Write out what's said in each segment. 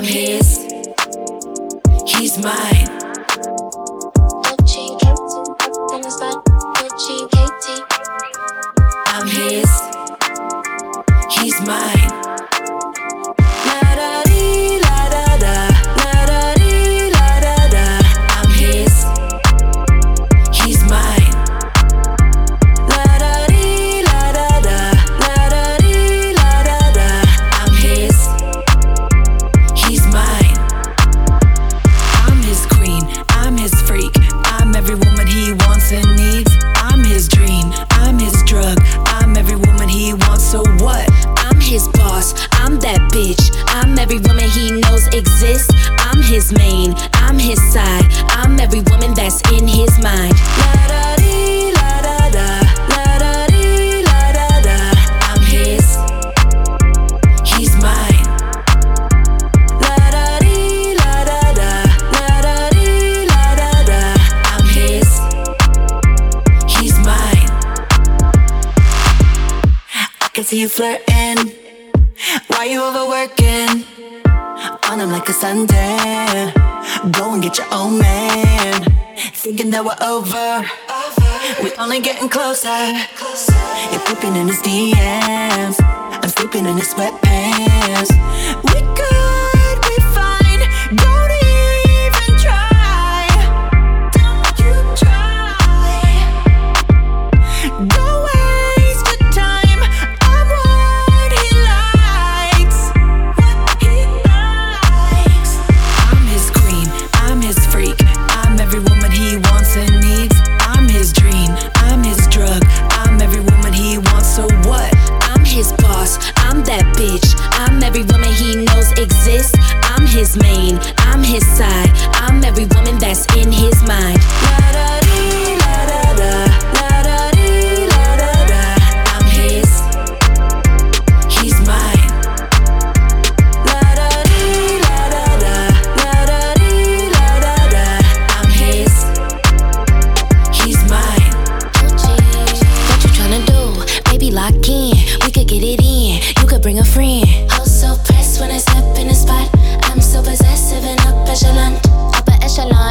I'm his, he's mine. I'm his. I'm his side. I'm every woman that's in his mind. La da la da da, la da la da da. I'm his, he's mine. La da la da da, la da la da da. I'm his, he's mine. I can see you flirting. Why you overworking? I'm like a Sunday. Go and get your own man. Thinking that we're over. We're only getting closer. You're creeping in his DMs. I'm sleeping in his sweatpants. bitch. I'm every woman he knows exists. I'm his main.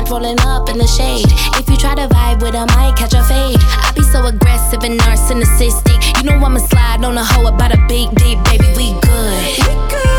rolling up in the shade. If you try to vibe with him, I catch a fade. I be so aggressive and narcissistic. You know I'ma slide on a hoe about a big dick, baby. We good. We good.